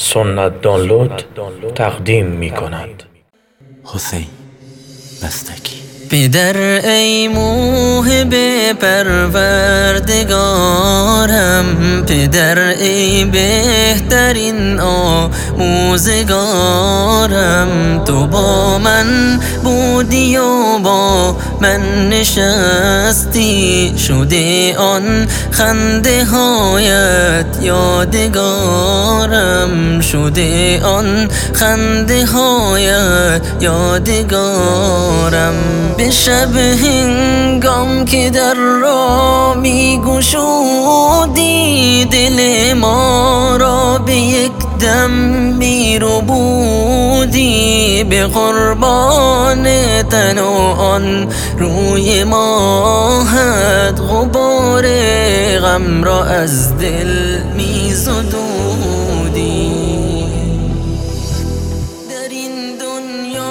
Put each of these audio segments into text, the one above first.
سنت دانلود تقدیم می کند حسین بستکی پدر ای به پروردگارم پدر ای بهترین آموزگارم تو با من بودی و با من نشستی. شده آن خنده هایت یادگارم. شده آن خنده هایت یادگارم. به شب هنگام که در را می گشودی دل ما دم می رو بودی به قربان تن و آن روی ماهت غبار غم را از دل می زدودی در این دنیا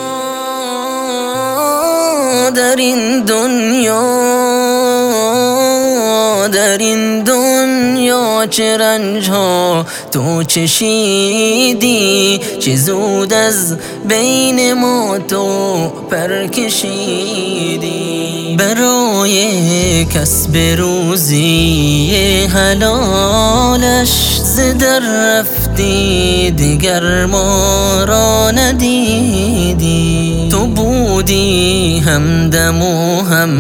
در این دنیا در این دنیا چه رنج ها تو چشیدی؟ چه زود از بین ما تو پر کشیدی برای کسب روزی حلالش در رفتی دیگر ما را ندیدی. تو بودی همدم و هم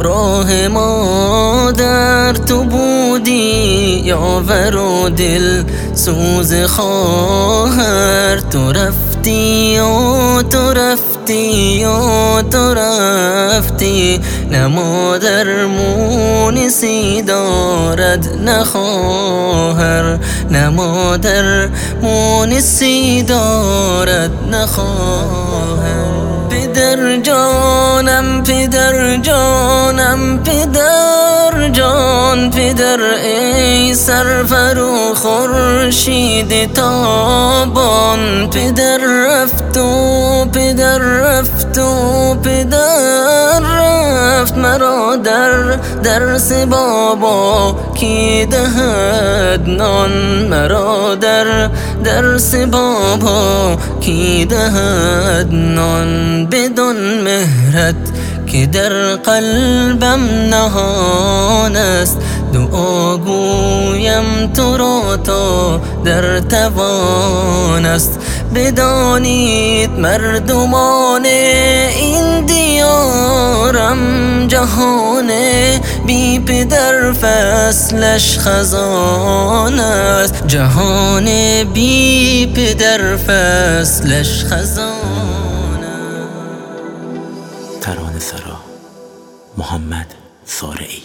راه ما. در تو بودی یاور و دل سوز خواهر. تو رفتی و تو رفتی و تو رفتی؟ نه مادر مونسی دارد نه خواهر. نه مادر مونسی دارد نه خواهر. پدر جانم پدر جانم پدر جان پدر ای سرفر و خورشید تابان. پدر رفت و پدر رفت و پدر رفت. مرا در درس بابا کی دهد نان؟ مرا در درس بابا کی دهد نان؟ بدون مهرت که در قلبم نهان است. دعا گویم تو را تا در توان است. بدانید مردمان این دیارم جهان بی پدر فصلش خزان است. جهان بی پدر فصلش خزان ترانه سرا محمد سارعی